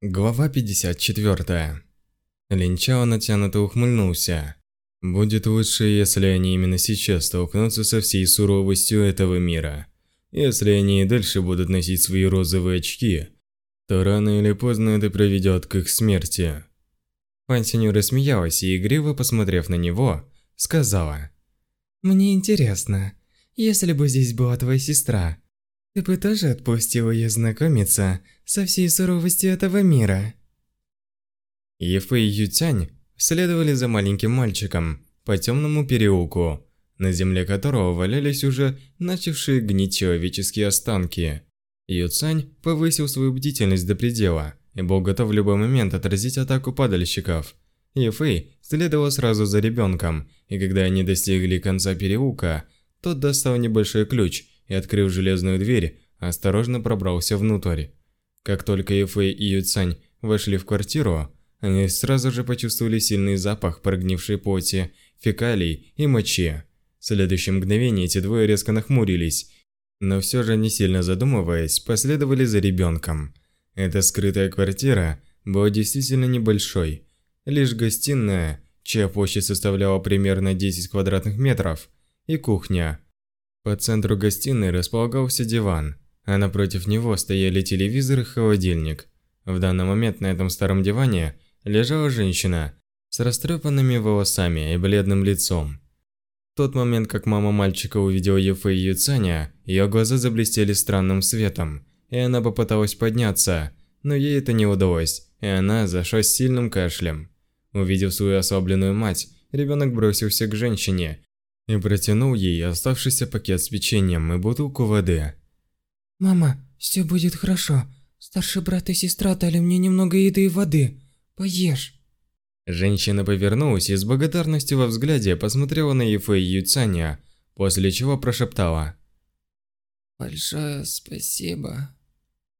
Глава 54. Линчао натянуто ухмыльнулся. Будет лучше, если они именно сейчас столкнутся со всей суровостью этого мира. Если они и дальше будут носить свои розовые очки, то рано или поздно это приведет к их смерти. Пан Синю рассмеялась и, игриво посмотрев на него, сказала. «Мне интересно, если бы здесь была твоя сестра, ты бы тоже отпустил ее знакомиться со всей суровостью этого мира. Ефэй и Ютянь следовали за маленьким мальчиком по темному переулку, на земле которого валялись уже начавшие гнить человеческие останки. Юцань повысил свою бдительность до предела и был готов в любой момент отразить атаку падальщиков. Ефэй следовал сразу за ребенком, и когда они достигли конца переулка, тот достал небольшой ключ и, открыв железную дверь, осторожно пробрался внутрь. Как только Ефэй и Юцань вошли в квартиру, они сразу же почувствовали сильный запах прогнившей плоти, фекалий и мочи. В следующее мгновение эти двое резко нахмурились, но все же не сильно задумываясь, последовали за ребенком. Эта скрытая квартира была действительно небольшой. Лишь гостиная, чья площадь составляла примерно 10 квадратных метров, и кухня – по центру гостиной располагался диван, а напротив него стояли телевизор и холодильник. В данный момент на этом старом диване лежала женщина с растрепанными волосами и бледным лицом. В тот момент, как мама мальчика увидела Ефэ и Юцаня, ее глаза заблестели странным светом, и она попыталась подняться, но ей это не удалось, и она зашлась сильным кашлем. Увидев свою ослабленную мать, ребенок бросился к женщине и протянул ей оставшийся пакет с печеньем и бутылку воды. «Мама, все будет хорошо. Старший брат и сестра дали мне немного еды и воды. Поешь». Женщина повернулась и с благодарностью во взгляде посмотрела на Ефэ и Юцаня, после чего прошептала. «Большое спасибо».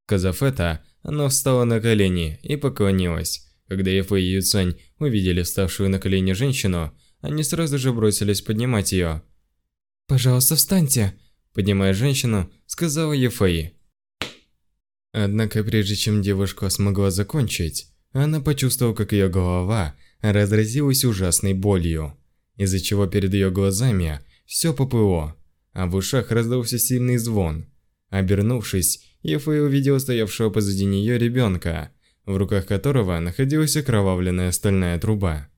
Сказав это, она встала на колени и поклонилась. Когда Ефэ и Юцань увидели вставшую на колени женщину, они сразу же бросились поднимать ее. «Пожалуйста, встаньте!» Поднимая женщину, сказала Ефаи. Однако прежде чем девушка смогла закончить, она почувствовала, как ее голова разразилась ужасной болью, из-за чего перед ее глазами все поплыло, а в ушах раздался сильный звон. Обернувшись, Ефэй увидела стоявшего позади нее ребенка, в руках которого находилась окровавленная стальная труба.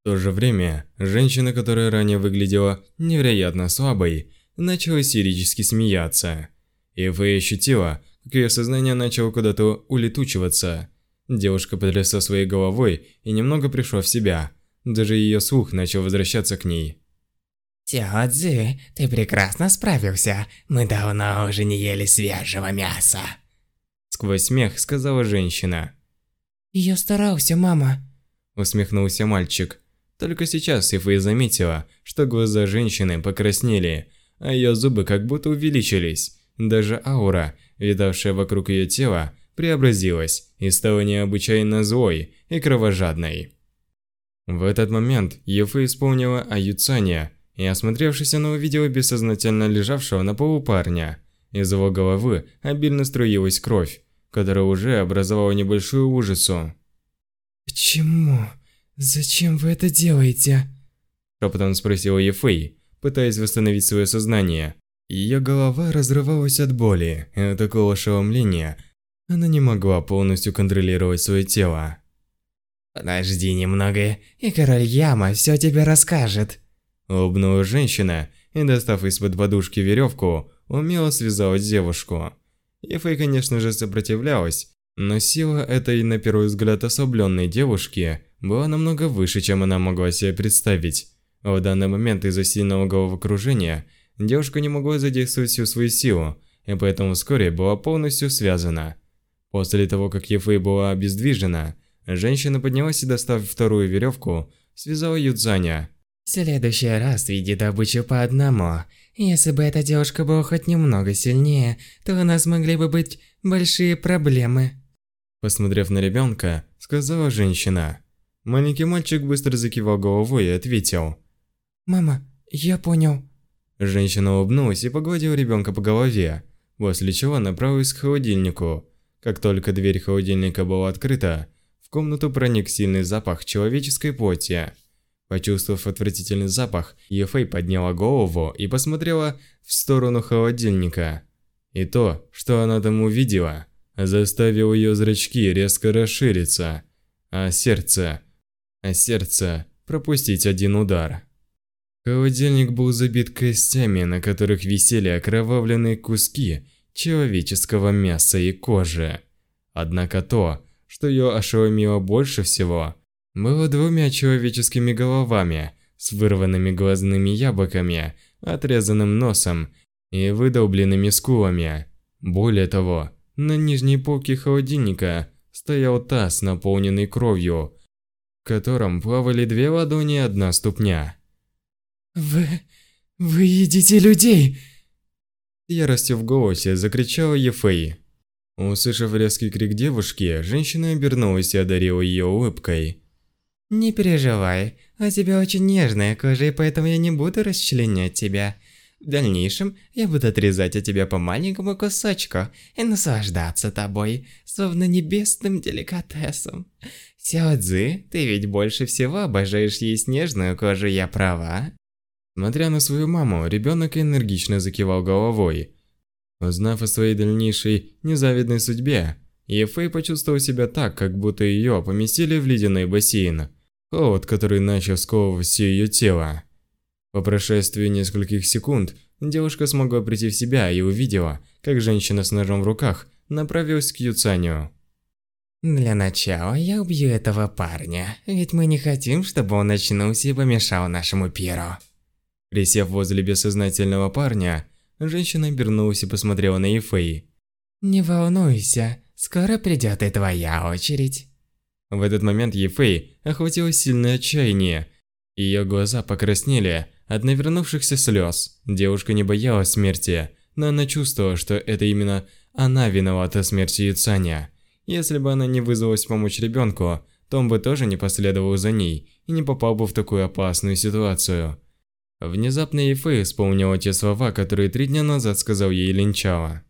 В то же время, женщина, которая ранее выглядела невероятно слабой, начала истерически смеяться. И Фэй ощутила, как ее сознание начало куда-то улетучиваться. Девушка потрясла своей головой и немного пришла в себя. Даже ее слух начал возвращаться к ней. Тиодзи, ты прекрасно справился. Мы давно уже не ели свежего мяса. Сквозь смех сказала женщина. Я старался, мама. Усмехнулся мальчик. Только сейчас Ифэй заметила, что глаза женщины покраснели, а ее зубы как будто увеличились. Даже аура, витавшая вокруг ее тела, преобразилась и стала необычайно злой и кровожадной. В этот момент Ефэ исполнила аюцание и, осмотревшись, она увидела бессознательно лежавшего на полу парня. Из его головы обильно струилась кровь, которая уже образовала небольшую ужасу. «Почему?» «Зачем вы это делаете?» Шепотом спросила Ефэй, пытаясь восстановить свое сознание. Ее голова разрывалась от боли, и от такого ошеломления она не могла полностью контролировать свое тело. «Подожди немного, и король Яма все тебе расскажет», Улыбнулась женщина и, достав из-под подушки веревку, умело связала девушку. Ефэй, конечно же, сопротивлялась, но сила этой, на первый взгляд, особленной девушки была намного выше, чем она могла себе представить. в данный момент из-за сильного головокружения девушка не могла задействовать всю свою силу, и поэтому вскоре была полностью связана. После того, как Ефэй была обездвижена, женщина поднялась и, достав вторую веревку, связала Юдзаня. «В следующий раз веди добычу по одному. Если бы эта девушка была хоть немного сильнее, то у нас могли бы быть большие проблемы». Посмотрев на ребенка, сказала женщина. Маленький мальчик быстро закивал головой и ответил. «Мама, я понял». Женщина улыбнулась и погладила ребенка по голове, после чего направилась к холодильнику. Как только дверь холодильника была открыта, в комнату проник сильный запах человеческой плоти. Почувствовав отвратительный запах, Ефэй подняла голову и посмотрела в сторону холодильника. И то, что она там увидела, заставило ее зрачки резко расшириться, а сердце, а сердце пропустить один удар. Холодильник был забит костями, на которых висели окровавленные куски человеческого мяса и кожи. Однако то, что ее ошеломило больше всего, было двумя человеческими головами с вырванными глазными яблоками, отрезанным носом и выдолбленными скулами. Более того, на нижней полке холодильника стоял таз, наполненный кровью, в котором плавали две ладони и одна ступня. «Вы... вы едите людей!» Яростью в голосе закричала Ефэй. Услышав резкий крик девушки, женщина обернулась и одарила ее улыбкой. «Не переживай, у тебя очень нежная кожа, и поэтому я не буду расчленять тебя. В дальнейшем я буду отрезать от тебя по маленькому кусочку и наслаждаться тобой, словно небесным деликатесом. Сяодзи, ты ведь больше всего обожаешь есть нежную кожу, я права?» Смотря на свою маму, ребенок энергично закивал головой. Узнав о своей дальнейшей незавидной судьбе, Ефэй почувствовал себя так, как будто ее поместили в ледяной бассейн. Холод, который начал сковывать все ее тело. По прошествии нескольких секунд, девушка смогла прийти в себя и увидела, как женщина с ножом в руках направилась к Юцаню. «Для начала я убью этого парня, ведь мы не хотим, чтобы он очнулся и помешал нашему пиру». Присев возле бессознательного парня, женщина обернулась и посмотрела на Ефэй. «Не волнуйся, скоро придет и твоя очередь». В этот момент Ефэй охватило сильное отчаяние. Ее глаза покраснели от навернувшихся слез. Девушка не боялась смерти, но она чувствовала, что это именно она виновата смерти Юцаня. Если бы она не вызвалась помочь ребенку, то он бы тоже не последовал за ней и не попал бы в такую опасную ситуацию. Внезапно Ефэй вспомнила те слова, которые три дня назад сказал ей Линчао.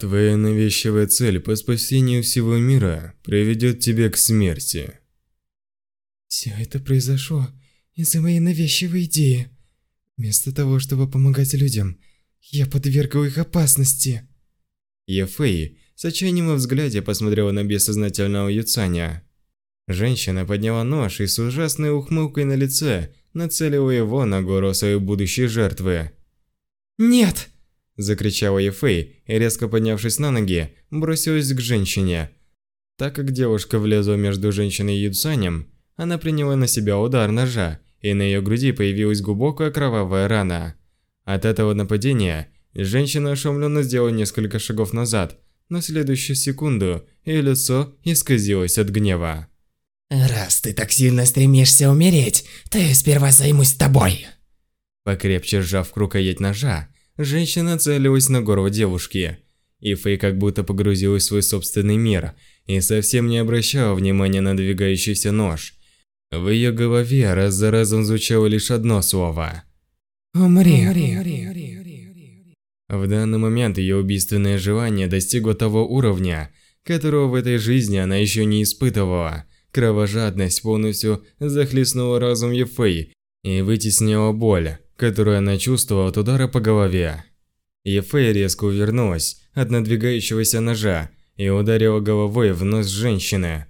«Твоя навязчивая цель по спасению всего мира приведет тебя к смерти». Все это произошло из-за моей навязчивой идеи. Вместо того, чтобы помогать людям, я подвергал их опасности. Ефэй с отчаянием во взгляде посмотрела на бессознательного Юцаня. Женщина подняла нож и с ужасной ухмылкой на лице нацелила его на гору своей будущей жертвы. «Нет!» – закричала Ефэй и, резко поднявшись на ноги, бросилась к женщине. Так как девушка влезла между женщиной и Юцанем, она приняла на себя удар ножа, и на ее груди появилась глубокая кровавая рана. От этого нападения женщина ошеломленно сделала несколько шагов назад, но следующую секунду ее лицо исказилось от гнева. «Раз ты так сильно стремишься умереть, то я сперва займусь тобой!» Покрепче сжав рукоять ножа, женщина целилась на горло девушки. И Фэй как будто погрузилась в свой собственный мир и совсем не обращала внимания на двигающийся нож. В ее голове раз за разом звучало лишь одно слово. «Умри!», В данный момент ее убийственное желание достигло того уровня, которого в этой жизни она еще не испытывала – Кровожадность полностью захлестнула разум Ефэй и вытеснила боль, которую она чувствовала от удара по голове. Ефэй резко увернулась от надвигающегося ножа и ударила головой в нос женщины.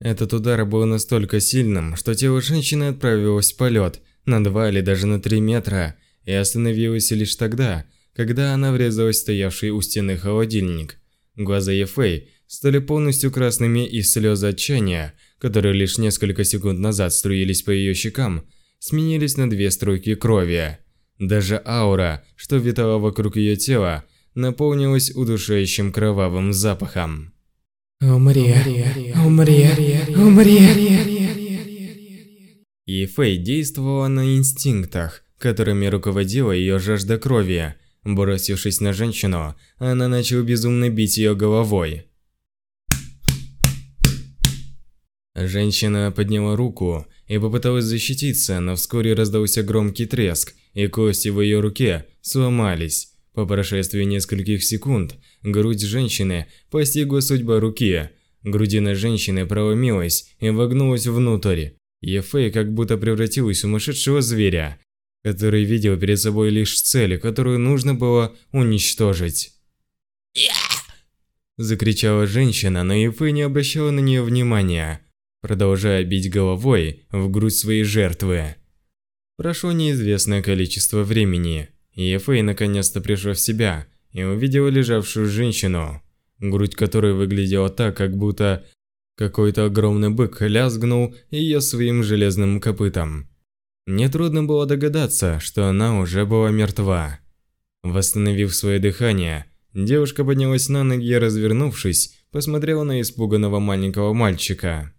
Этот удар был настолько сильным, что тело женщины отправилось в полет на 2 или даже на 3 метра и остановилось лишь тогда, когда она врезалась в стоявший у стены холодильник. Глаза Ефэй стали полностью красными из слез отчаяния, которые лишь несколько секунд назад струились по ее щекам, сменились на две струйки крови. Даже аура, что витала вокруг ее тела, наполнилась удушающим кровавым запахом. «Умри, умри, умри!» И Фэй действовала на инстинктах, которыми руководила ее жажда крови. Бросившись на женщину, она начала безумно бить ее головой. Женщина подняла руку и попыталась защититься, но вскоре раздался громкий треск, и кости в ее руке сломались. По прошествии нескольких секунд, грудь женщины постигла судьба руки. Грудина женщины проломилась и вогнулась внутрь. Ефей как будто превратилась в сумасшедшего зверя, который видел перед собой лишь цель, которую нужно было уничтожить. Закричала женщина, но Ефей не обращала на нее внимания, продолжая бить головой в грудь своей жертвы. Прошло неизвестное количество времени, и Ефей наконец-то пришел в себя и увидел лежавшую женщину, грудь которой выглядела так, как будто какой-то огромный бык лязгнул ее своим железным копытом. Нетрудно было догадаться, что она уже была мертва. Восстановив свое дыхание, девушка поднялась на ноги и, развернувшись, посмотрела на испуганного маленького мальчика.